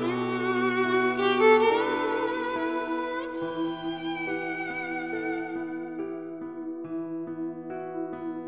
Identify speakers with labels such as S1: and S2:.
S1: you.